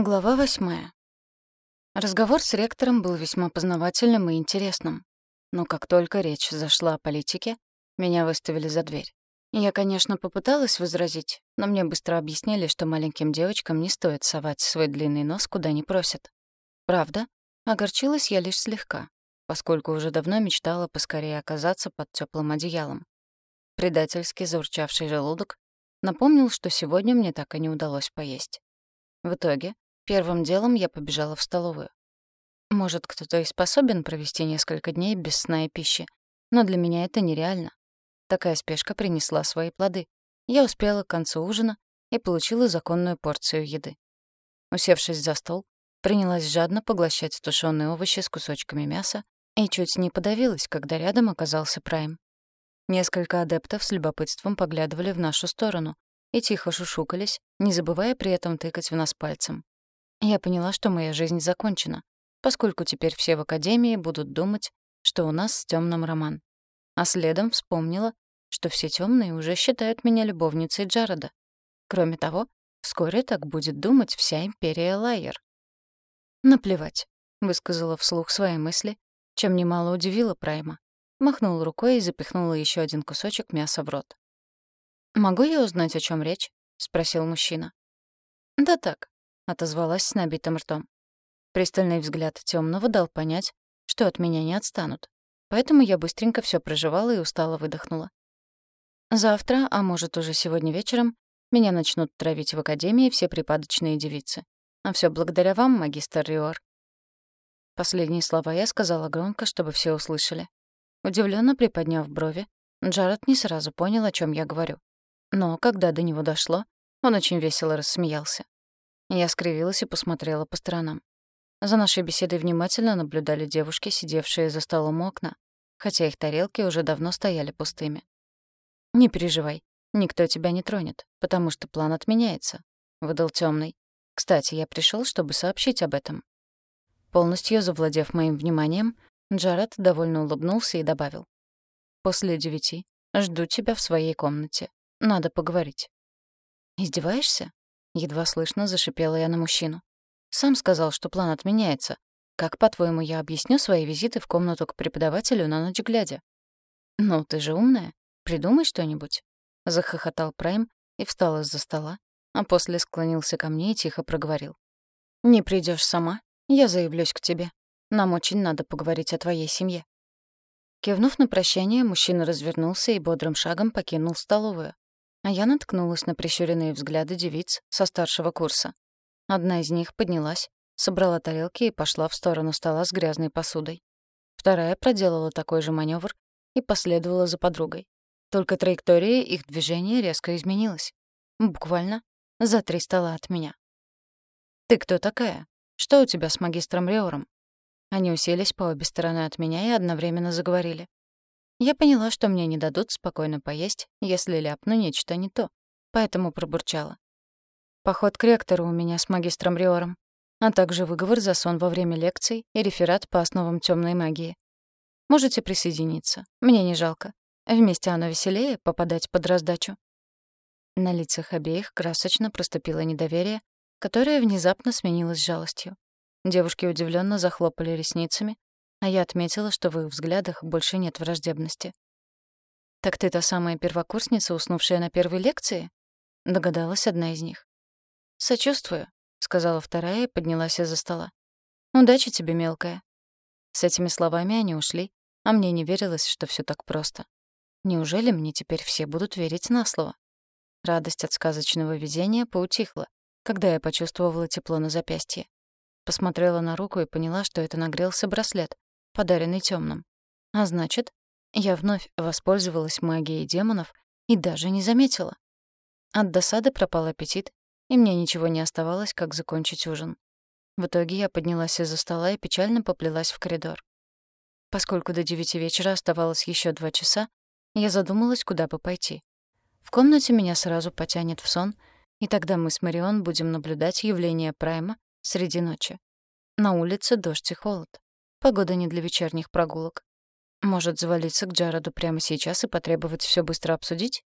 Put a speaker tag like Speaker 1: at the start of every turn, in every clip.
Speaker 1: Глава восьмая. Разговор с ректором был весьма познавательным и интересным. Но как только речь зашла о политике, меня выставили за дверь. Я, конечно, попыталась возразить, но мне быстро объяснили, что маленьким девочкам не стоит совать свой длинный нос куда не просят. Правда, огорчилась я лишь слегка, поскольку уже давно мечтала поскорее оказаться под теплым одеялом. Предательски заурчавший желудок напомнил, что сегодня мне так и не удалось поесть. В итоге, первым делом я побежала в столовую. Может, кто-то и способен провести несколько дней без сна и пищи, но для меня это нереально. Такая спешка принесла свои плоды. Я успела к концу ужина и получила законную порцию еды. Усевшись за стол, принялась жадно поглощать тушёные овощи с кусочками мяса и чуть не подавилась, когда рядом оказался Прайм. Несколько адептов с любопытством поглядывали в нашу сторону, и тихо шушукались, не забывая при этом тыкать в нас пальцем. Я поняла, что моя жизнь закончена, поскольку теперь все в академии будут думать, что у нас с Тёмным роман. А следом вспомнила, что все тёмные уже считают меня любовницей Джареда. Кроме того, вскоре так будет думать вся империя Лайер. «Наплевать», — высказала вслух свои мысли, чем немало удивила Прайма. Махнула рукой и запихнула еще один кусочек мяса в рот. «Могу я узнать, о чем речь?» — спросил мужчина. «Да так», — отозвалась с набитым ртом. Пристальный взгляд темного дал понять, что от меня не отстанут. Поэтому я быстренько все проживала и устало выдохнула. Завтра, а может, уже сегодня вечером, меня начнут травить в академии все припадочные девицы. А все благодаря вам, магистр Риор. Последние слова я сказала громко, чтобы все услышали. Удивленно приподняв брови, Джаред не сразу понял, о чем я говорю. Но когда до него дошло, он очень весело рассмеялся. Я скривилась и посмотрела по сторонам. За нашей беседой внимательно наблюдали девушки, сидевшие за столом у окна, хотя их тарелки уже давно стояли пустыми. «Не переживай, никто тебя не тронет, потому что план отменяется», — выдал темный. «Кстати, я пришел, чтобы сообщить об этом». Полностью завладев моим вниманием, Джаред довольно улыбнулся и добавил. «После девяти жду тебя в своей комнате. Надо поговорить». «Издеваешься?» — едва слышно зашипела я на мужчину. «Сам сказал, что план отменяется. Как, по-твоему, я объясню свои визиты в комнату к преподавателю на ночь глядя?» «Ну, ты же умная. Придумай что-нибудь». Захохотал Прайм и встал из-за стола, а после склонился ко мне и тихо проговорил. «Не придешь сама, я заявлюсь к тебе. Нам очень надо поговорить о твоей семье». Кивнув на прощание, мужчина развернулся и бодрым шагом покинул столовую, а я наткнулась на прищуренные взгляды девиц со старшего курса. Одна из них поднялась, собрала тарелки и пошла в сторону стола с грязной посудой. Вторая проделала такой же маневр и последовала за подругой. Только траектория их движения резко изменилась. Буквально за три стола от меня. «Ты кто такая? Что у тебя с магистром Риором?» Они уселись по обе стороны от меня и одновременно заговорили. Я поняла, что мне не дадут спокойно поесть, если ляпну нечто не то, поэтому пробурчала. Поход к ректору у меня с магистром Риором, а также выговор за сон во время лекций и реферат по основам темной магии. Можете присоединиться, мне не жалко. Вместе оно веселее попадать под раздачу. На лицах обеих красочно проступило недоверие, которое внезапно сменилось жалостью. Девушки удивленно захлопали ресницами, а я отметила, что в их взглядах больше нет враждебности. «Так ты та самая первокурсница, уснувшая на первой лекции?» — догадалась одна из них. «Сочувствую», — сказала вторая и поднялась из-за стола. «Удачи тебе, мелкая». С этими словами они ушли, а мне не верилось, что все так просто. Неужели мне теперь все будут верить на слово? Радость от сказочного видения поутихла, когда я почувствовала тепло на запястье. Посмотрела на руку и поняла, что это нагрелся браслет, подаренный темным. А значит, я вновь воспользовалась магией демонов и даже не заметила. От досады пропал аппетит, и мне ничего не оставалось, как закончить ужин. В итоге я поднялась из-за стола и печально поплелась в коридор. Поскольку до девяти вечера оставалось еще два часа, я задумалась, куда бы пойти. В комнате меня сразу потянет в сон, и тогда мы с Марион будем наблюдать явление Прайма среди ночи. На улице дождь и холод. Погода не для вечерних прогулок. Может, завалиться к Джароду прямо сейчас и потребовать все быстро обсудить?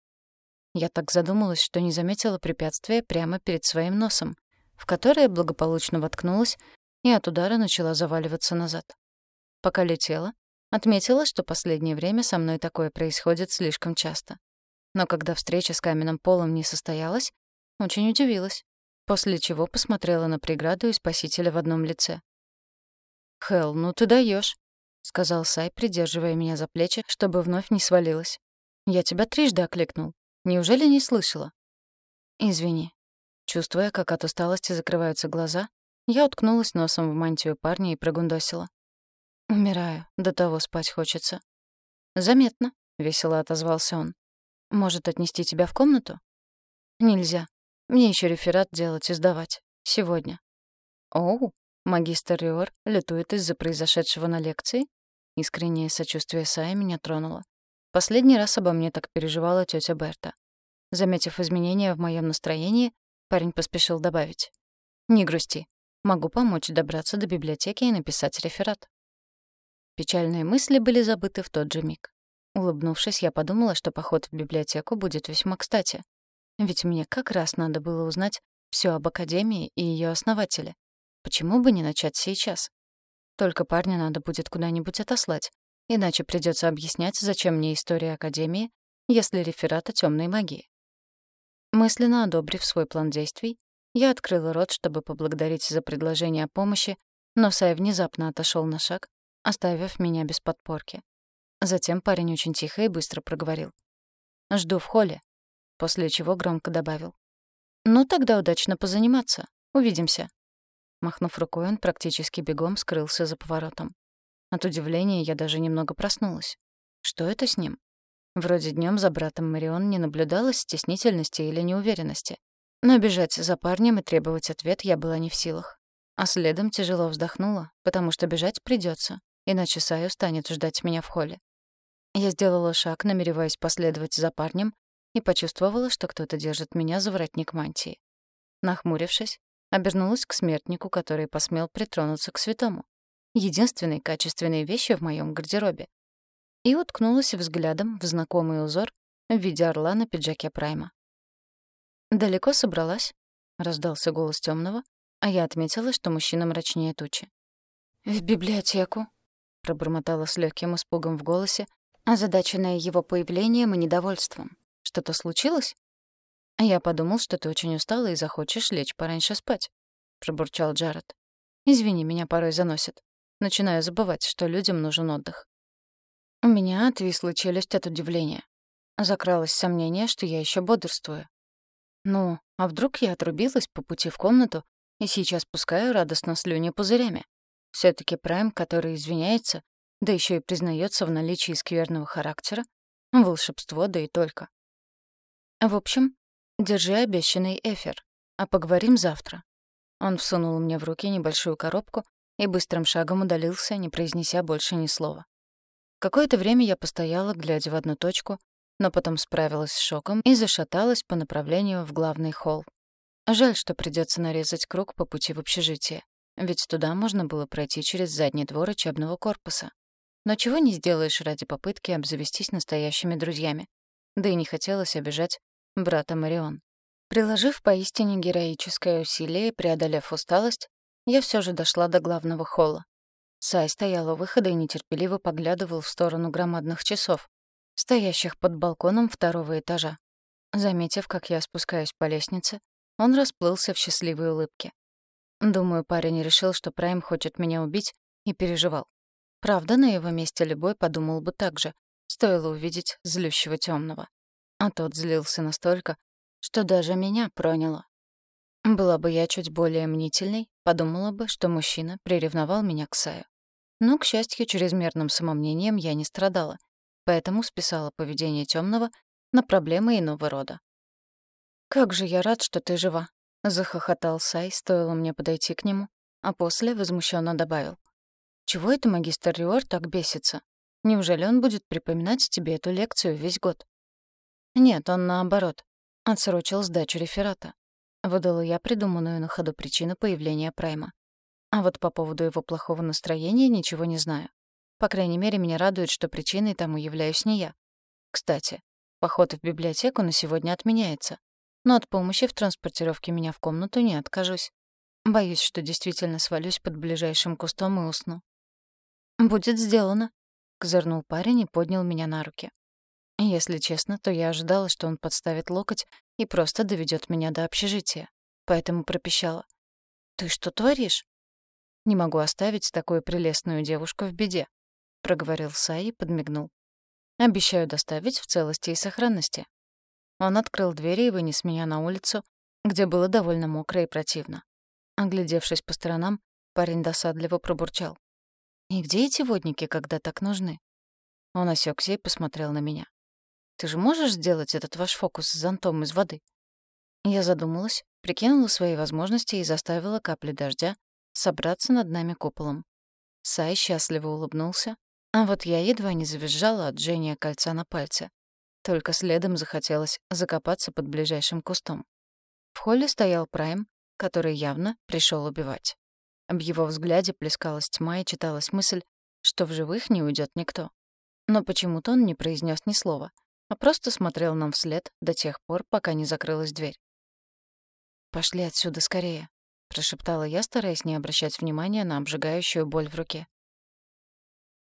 Speaker 1: Я так задумалась, что не заметила препятствия прямо перед своим носом, в которое благополучно воткнулась и от удара начала заваливаться назад. Пока летела, отметила, что последнее время со мной такое происходит слишком часто. Но когда встреча с каменным полом не состоялась, очень удивилась, после чего посмотрела на преграду и спасителя в одном лице. «Хелл, ну ты даешь, сказал Сай, придерживая меня за плечи, чтобы вновь не свалилась. «Я тебя трижды окликнул. Неужели не слышала?» «Извини». Чувствуя, как от усталости закрываются глаза, я уткнулась носом в мантию парня и прогундосила. «Умираю, до того спать хочется». «Заметно», — весело отозвался он. «Может, отнести тебя в комнату?» «Нельзя. Мне еще реферат делать и сдавать. Сегодня». «Оу, магистр Риор летует из-за произошедшего на лекции?» Искреннее сочувствие Сая меня тронуло. Последний раз обо мне так переживала тетя Берта. Заметив изменения в моем настроении, парень поспешил добавить. «Не грусти. Могу помочь добраться до библиотеки и написать реферат». Печальные мысли были забыты в тот же миг. Улыбнувшись, я подумала, что поход в библиотеку будет весьма кстати. Ведь мне как раз надо было узнать все об Академии и ее основателе. Почему бы не начать сейчас? Только парня надо будет куда-нибудь отослать, иначе придется объяснять, зачем мне история Академии, если реферат о тёмной магии. Мысленно одобрив свой план действий, я открыла рот, чтобы поблагодарить за предложение о помощи, но Сай внезапно отошел на шаг, оставив меня без подпорки. Затем парень очень тихо и быстро проговорил. «Жду в холле», после чего громко добавил. «Ну, тогда удачно позаниматься. Увидимся». Махнув рукой, он практически бегом скрылся за поворотом. От удивления я даже немного проснулась. Что это с ним? Вроде днем за братом Марион не наблюдалось стеснительности или неуверенности. Но бежать за парнем и требовать ответ я была не в силах. А следом тяжело вздохнула, потому что бежать придется, иначе Саю станет ждать меня в холле. Я сделала шаг, намереваясь последовать за парнем, и почувствовала, что кто-то держит меня за воротник мантии. Нахмурившись, обернулась к смертнику, который посмел притронуться к святому, единственной качественной вещи в моем гардеробе, и уткнулась взглядом в знакомый узор в виде орла на пиджаке Прайма. «Далеко собралась?» — раздался голос темного, а я отметила, что мужчина мрачнее тучи. «В библиотеку», — пробормотала с легким испугом в голосе, озадаченная его появлением и недовольством. «Что-то случилось?» «Я подумал, что ты очень устала и захочешь лечь пораньше спать», — пробурчал Джаред. «Извини, меня порой заносит. Начинаю забывать, что людям нужен отдых». У меня отвисла челюсть от удивления. Закралось сомнение, что я еще бодрствую. Ну, а вдруг я отрубилась по пути в комнату и сейчас пускаю радостно слюни пузырями? все таки Прайм, который извиняется, да еще и признается в наличии скверного характера, волшебство, да и только. В общем, держи обещанный эфир, а поговорим завтра. Он всунул мне в руки небольшую коробку и быстрым шагом удалился, не произнеся больше ни слова. Какое-то время я постояла, глядя в одну точку, но потом справилась с шоком и зашаталась по направлению в главный холл. Жаль, что придется нарезать круг по пути в общежитие, ведь туда можно было пройти через задний двор учебного корпуса. Но чего не сделаешь ради попытки обзавестись настоящими друзьями. Да и не хотелось обижать брата Марион. Приложив поистине героическое усилие, преодолев усталость, я все же дошла до главного холла. Сай стоял у выхода и нетерпеливо поглядывал в сторону громадных часов, стоящих под балконом второго этажа. Заметив, как я спускаюсь по лестнице, он расплылся в счастливой улыбке. Думаю, парень решил, что Прайм хочет меня убить, и переживал. Правда, на его месте любой подумал бы так же, стоило увидеть злющего темного. А тот злился настолько, что даже меня проняло. Была бы я чуть более мнительной, подумала бы, что мужчина приревновал меня к Саю. Но, к счастью, чрезмерным самомнением я не страдала, поэтому списала поведение темного на проблемы иного рода. «Как же я рад, что ты жива!» — захохотал Сай, стоило мне подойти к нему, а после возмущенно добавил. «Чего это магистр Риор так бесится? Неужели он будет припоминать тебе эту лекцию весь год?» «Нет, он наоборот. Отсрочил сдачу реферата. Выдала я придуманную на ходу причину появления Прайма. А вот по поводу его плохого настроения ничего не знаю. По крайней мере, меня радует, что причиной тому являюсь не я. Кстати, поход в библиотеку на сегодня отменяется. Но от помощи в транспортировке меня в комнату не откажусь. Боюсь, что действительно свалюсь под ближайшим кустом и усну. «Будет сделано», — козырнул парень и поднял меня на руки. Если честно, то я ожидала, что он подставит локоть и просто доведет меня до общежития. Поэтому пропищала. «Ты что творишь?» «Не могу оставить такую прелестную девушку в беде», — проговорил Сай и подмигнул. «Обещаю доставить в целости и сохранности». Он открыл двери и вынес меня на улицу, где было довольно мокро и противно. Оглядевшись по сторонам, парень досадливо пробурчал. «И где эти водники, когда так нужны?» Он осекся и посмотрел на меня. «Ты же можешь сделать этот ваш фокус с зонтом из воды?» Я задумалась, прикинула свои возможности и заставила капли дождя собраться над нами куполом. Сай счастливо улыбнулся, а вот я едва не завизжала от жжения кольца на пальце. Только следом захотелось закопаться под ближайшим кустом. В холле стоял Прайм, который явно пришел убивать. В его взгляде плескалась тьма и читалась мысль, что в живых не уйдет никто. Но почему-то он не произнес ни слова, а просто смотрел нам вслед до тех пор, пока не закрылась дверь. «Пошли отсюда скорее», — прошептала я, стараясь не обращать внимания на обжигающую боль в руке.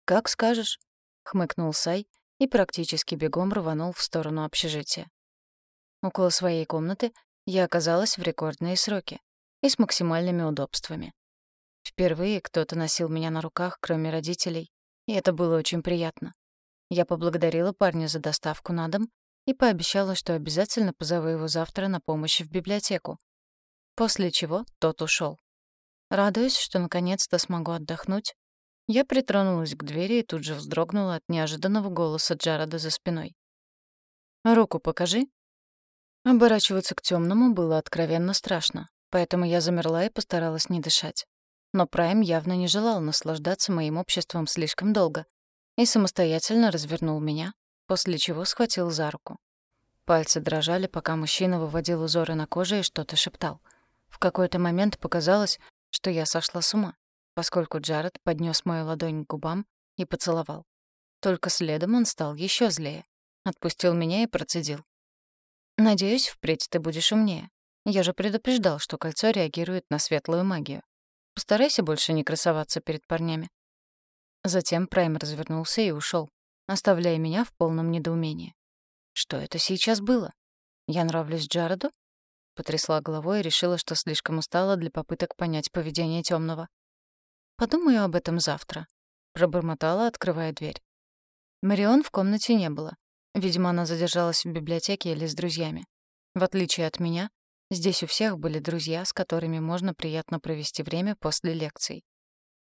Speaker 1: «Как скажешь», — хмыкнул Сай и практически бегом рванул в сторону общежития. Около своей комнаты я оказалась в рекордные сроки и с максимальными удобствами. Впервые кто-то носил меня на руках, кроме родителей, и это было очень приятно. Я поблагодарила парня за доставку на дом и пообещала, что обязательно позову его завтра на помощь в библиотеку. После чего тот ушел. Радуясь, что наконец-то смогу отдохнуть, я притронулась к двери и тут же вздрогнула от неожиданного голоса Джарода за спиной. «Руку покажи». Оборачиваться к темному было откровенно страшно. Поэтому я замерла и постаралась не дышать. Но Прайм явно не желал наслаждаться моим обществом слишком долго и самостоятельно развернул меня, после чего схватил за руку. Пальцы дрожали, пока мужчина выводил узоры на коже и что-то шептал. В какой-то момент показалось, что я сошла с ума, поскольку Джаред поднес мою ладонь к губам и поцеловал. Только следом он стал еще злее. Отпустил меня и процедил. «Надеюсь, впредь ты будешь умнее. Я же предупреждал, что кольцо реагирует на светлую магию. Постарайся больше не красоваться перед парнями. Затем Прайм развернулся и ушел, оставляя меня в полном недоумении. Что это сейчас было? Я нравлюсь Джареду? Потрясла головой и решила, что слишком устала для попыток понять поведение темного. Подумаю об этом завтра, пробормотала, открывая дверь. Марион в комнате не было. Видимо, она задержалась в библиотеке или с друзьями. В отличие от меня, Здесь у всех были друзья, с которыми можно приятно провести время после лекций.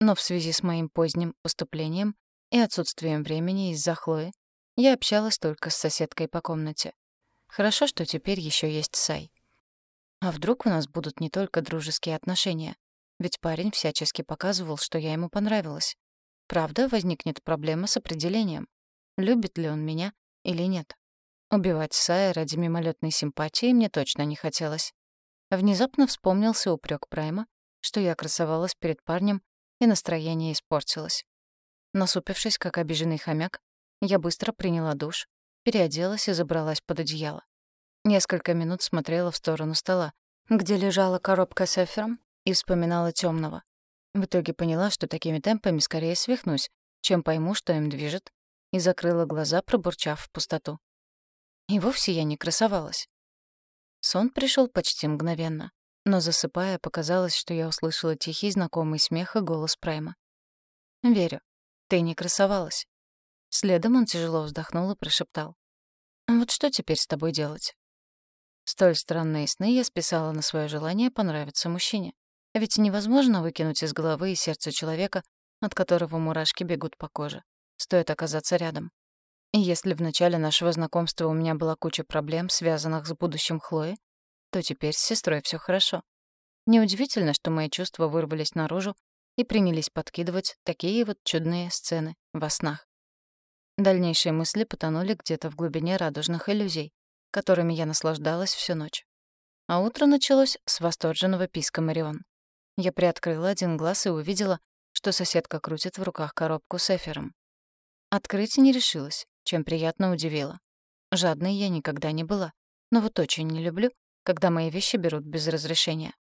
Speaker 1: Но в связи с моим поздним поступлением и отсутствием времени из-за Хлои, я общалась только с соседкой по комнате. Хорошо, что теперь еще есть Сай. А вдруг у нас будут не только дружеские отношения? Ведь парень всячески показывал, что я ему понравилась. Правда, возникнет проблема с определением. Любит ли он меня или нет? Убивать Сая ради мимолетной симпатии мне точно не хотелось. Внезапно вспомнился упрек Прайма, что я красовалась перед парнем, и настроение испортилось. Насупившись, как обиженный хомяк, я быстро приняла душ, переоделась и забралась под одеяло. Несколько минут смотрела в сторону стола, где лежала коробка с эфиром, и вспоминала темного. В итоге поняла, что такими темпами скорее свихнусь, чем пойму, что им движет, и закрыла глаза, пробурчав в пустоту. И вовсе я не красовалась. Сон пришел почти мгновенно, но засыпая, показалось, что я услышала тихий знакомый смех и голос Прайма. «Верю, ты не красовалась». Следом он тяжело вздохнул и прошептал. «Вот что теперь с тобой делать?» Столь странные сны я списала на свое желание понравиться мужчине. Ведь невозможно выкинуть из головы и сердца человека, от которого мурашки бегут по коже. Стоит оказаться рядом. И если в начале нашего знакомства у меня была куча проблем, связанных с будущим Хлои, то теперь с сестрой все хорошо. Неудивительно, что мои чувства вырвались наружу и принялись подкидывать такие вот чудные сцены во снах. Дальнейшие мысли потонули где-то в глубине радужных иллюзий, которыми я наслаждалась всю ночь. А утро началось с восторженного писка Марион. Я приоткрыла один глаз и увидела, что соседка крутит в руках коробку с эфиром. Открыть не решилась, чем приятно удивила. Жадной я никогда не была, но вот очень не люблю, когда мои вещи берут без разрешения.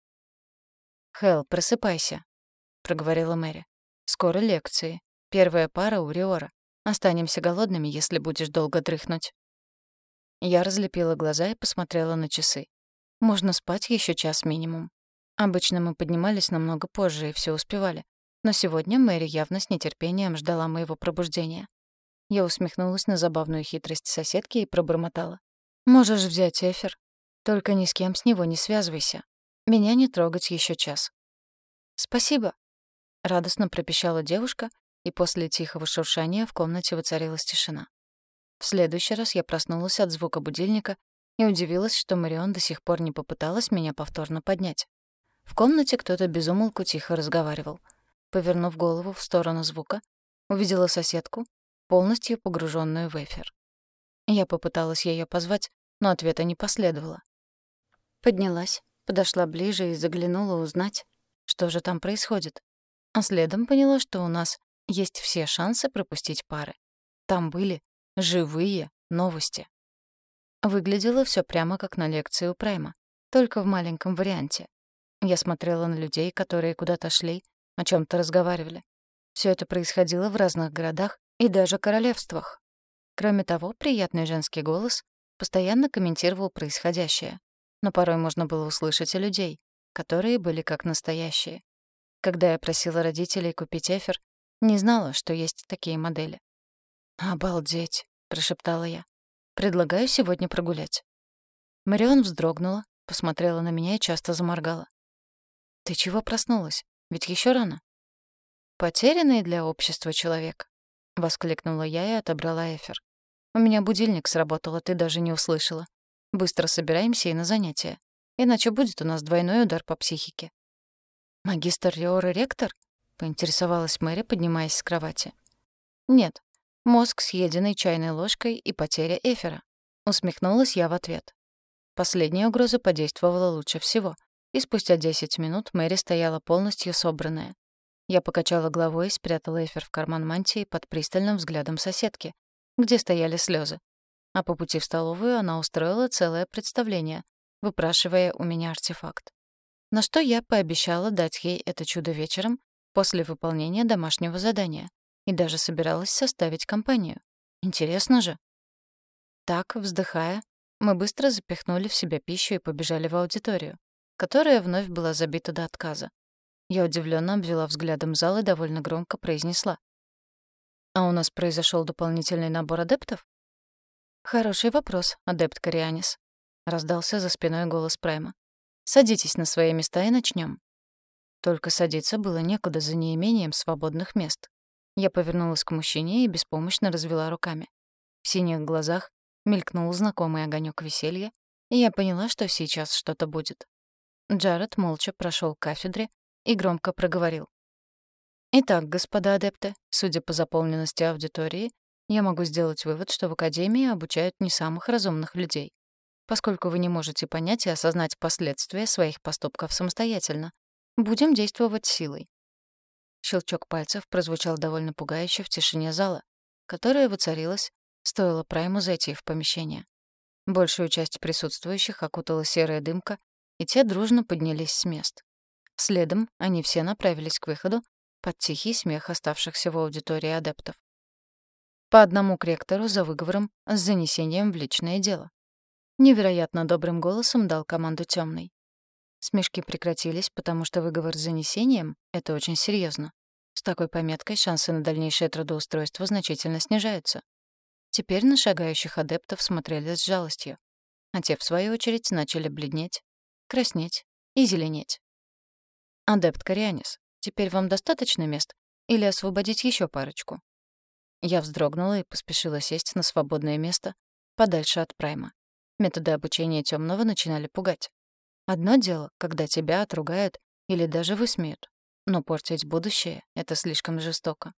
Speaker 1: «Хелл, просыпайся», — проговорила Мэри. «Скоро лекции. Первая пара у Риора. Останемся голодными, если будешь долго дрыхнуть». Я разлепила глаза и посмотрела на часы. Можно спать еще час минимум. Обычно мы поднимались намного позже и все успевали. Но сегодня Мэри явно с нетерпением ждала моего пробуждения. Я усмехнулась на забавную хитрость соседки и пробормотала. «Можешь взять эфир. Только ни с кем с него не связывайся. Меня не трогать еще час». «Спасибо», — радостно пропищала девушка, и после тихого шуршания в комнате воцарилась тишина. В следующий раз я проснулась от звука будильника и удивилась, что Марион до сих пор не попыталась меня повторно поднять. В комнате кто-то безумолку тихо разговаривал. Повернув голову в сторону звука, увидела соседку, полностью погруженную в эфир. Я попыталась ее позвать, но ответа не последовало. Поднялась, подошла ближе и заглянула узнать, что же там происходит. А следом поняла, что у нас есть все шансы пропустить пары. Там были живые новости. Выглядело все прямо как на лекции у Прайма, только в маленьком варианте. Я смотрела на людей, которые куда-то шли, о чем то разговаривали. Все это происходило в разных городах и даже королевствах. Кроме того, приятный женский голос постоянно комментировал происходящее, но порой можно было услышать и людей, которые были как настоящие. Когда я просила родителей купить эфир, не знала, что есть такие модели. «Обалдеть!» — прошептала я. Предлагаю сегодня прогулять». Марион вздрогнула, посмотрела на меня и часто заморгала. «Ты чего проснулась? Ведь еще рано». «Потерянный для общества человек», — воскликнула я и отобрала эфир. «У меня будильник сработал, а ты даже не услышала. Быстро собираемся и на занятия. Иначе будет у нас двойной удар по психике». «Магистр Риор и ректор?» — поинтересовалась Мэри, поднимаясь с кровати. «Нет, Мозг, съеденный чайной ложкой и потеря эфира. Усмехнулась я в ответ. Последняя угроза подействовала лучше всего, и спустя 10 минут Мэри стояла полностью собранная. Я покачала головой и спрятала эфир в карман мантии под пристальным взглядом соседки, где стояли слезы. А по пути в столовую она устроила целое представление, выпрашивая у меня артефакт. На что я пообещала дать ей это чудо вечером после выполнения домашнего задания и даже собиралась составить компанию. Интересно же. Так, вздыхая, мы быстро запихнули в себя пищу и побежали в аудиторию, которая вновь была забита до отказа. Я удивленно обвела взглядом зал и довольно громко произнесла. «А у нас произошел дополнительный набор адептов?» «Хороший вопрос, адепт Корианис», — раздался за спиной голос Прайма. «Садитесь на свои места и начнем. Только садиться было некуда за неимением свободных мест. Я повернулась к мужчине и беспомощно развела руками. В синих глазах мелькнул знакомый огонек веселья, и я поняла, что сейчас что-то будет. Джаред молча прошел к кафедре и громко проговорил. «Итак, господа адепты, судя по заполненности аудитории, я могу сделать вывод, что в Академии обучают не самых разумных людей. Поскольку вы не можете понять и осознать последствия своих поступков самостоятельно, будем действовать силой. Щелчок пальцев прозвучал довольно пугающе в тишине зала, которая воцарилась, стоило Прайму зайти в помещение. Большую часть присутствующих окутала серая дымка, и те дружно поднялись с мест. Следом они все направились к выходу под тихий смех оставшихся в аудитории адептов. По одному к ректору за выговором с занесением в личное дело. Невероятно добрым голосом дал команду темный. Смешки прекратились, потому что выговор с занесением — это очень серьезно. С такой пометкой шансы на дальнейшее трудоустройство значительно снижаются. Теперь на шагающих адептов смотрели с жалостью, а те, в свою очередь, начали бледнеть, краснеть и зеленеть. «Адепт Корианис, теперь вам достаточно мест? Или освободить еще парочку?» Я вздрогнула и поспешила сесть на свободное место подальше от Прайма. Методы обучения темного начинали пугать. Одно дело, когда тебя отругают или даже высмеют. Но портить будущее — это слишком жестоко.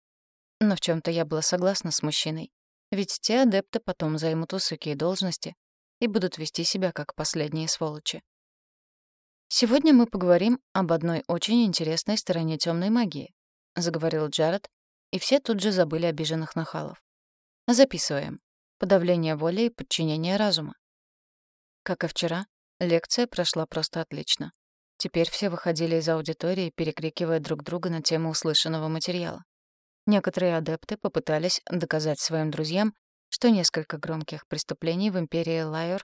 Speaker 1: Но в чем то я была согласна с мужчиной. Ведь те адепты потом займут высокие должности и будут вести себя как последние сволочи. «Сегодня мы поговорим об одной очень интересной стороне темной магии», — заговорил Джаред, и все тут же забыли обиженных нахалов. Записываем. Подавление воли и подчинение разума. Как и вчера, Лекция прошла просто отлично. Теперь все выходили из аудитории, перекрикивая друг друга на тему услышанного материала. Некоторые адепты попытались доказать своим друзьям, что несколько громких преступлений в империи Лайор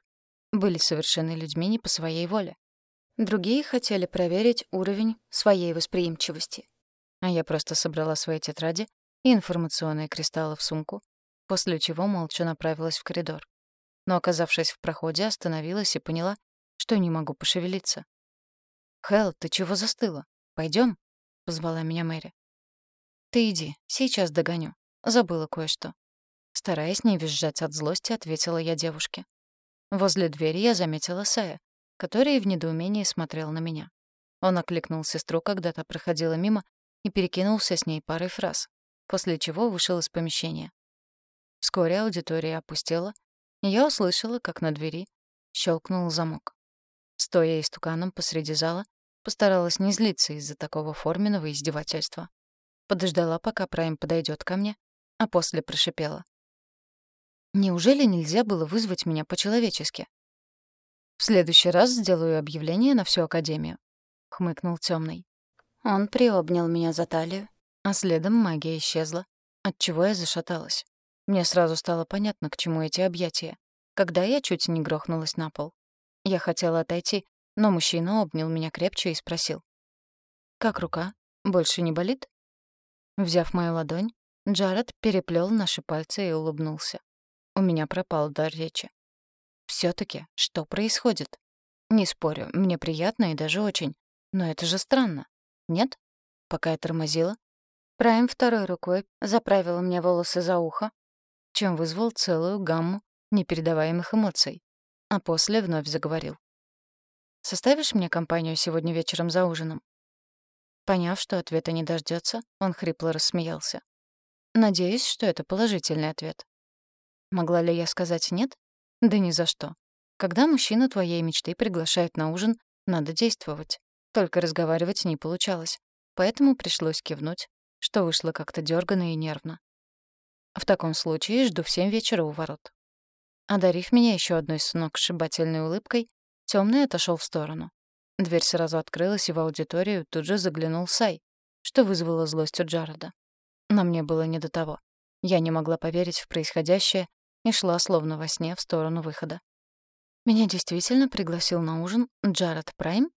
Speaker 1: были совершены людьми не по своей воле. Другие хотели проверить уровень своей восприимчивости. А я просто собрала свои тетради информационные кристаллы в сумку, после чего молча направилась в коридор. Но, оказавшись в проходе, остановилась и поняла, что не могу пошевелиться. «Хелл, ты чего застыла? Пойдем? позвала меня Мэри. «Ты иди, сейчас догоню. Забыла кое-что». Стараясь не визжать от злости, ответила я девушке. Возле двери я заметила Сая, который в недоумении смотрел на меня. Он окликнул сестру, когда та проходила мимо, и перекинулся с ней парой фраз, после чего вышел из помещения. Вскоре аудитория опустела, и я услышала, как на двери щелкнул замок. Стоя истуканом посреди зала, постаралась не злиться из-за такого форменного издевательства. Подождала, пока Прайм подойдет ко мне, а после прошипела. «Неужели нельзя было вызвать меня по-человечески?» «В следующий раз сделаю объявление на всю Академию», — хмыкнул темный. Он приобнял меня за талию, а следом магия исчезла, отчего я зашаталась. Мне сразу стало понятно, к чему эти объятия, когда я чуть не грохнулась на пол. Я хотела отойти, но мужчина обнял меня крепче и спросил. «Как рука? Больше не болит?» Взяв мою ладонь, Джаред переплел наши пальцы и улыбнулся. У меня пропал дар речи. все таки что происходит? Не спорю, мне приятно и даже очень. Но это же странно. Нет? Пока я тормозила, Прайм второй рукой заправил мне волосы за ухо, чем вызвал целую гамму непередаваемых эмоций, а после вновь заговорил. «Составишь мне компанию сегодня вечером за ужином?» Поняв, что ответа не дождется, он хрипло рассмеялся. «Надеюсь, что это положительный ответ». Могла ли я сказать «нет»? Да ни за что. Когда мужчина твоей мечты приглашает на ужин, надо действовать. Только разговаривать не получалось, поэтому пришлось кивнуть, что вышло как-то дёрганно и нервно. В таком случае жду в семь вечера у ворот. Одарив меня еще одной сногсшибательной улыбкой, темный отошел в сторону. Дверь сразу открылась, и в аудиторию тут же заглянул Сай, что вызвало злость у Джареда. Но мне было не до того. Я не могла поверить в происходящее и шла словно во сне в сторону выхода. Меня действительно пригласил на ужин Джаред Прайм?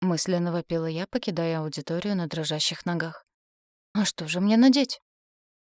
Speaker 1: Мысленно вопила я, покидая аудиторию на дрожащих ногах. А что же мне надеть?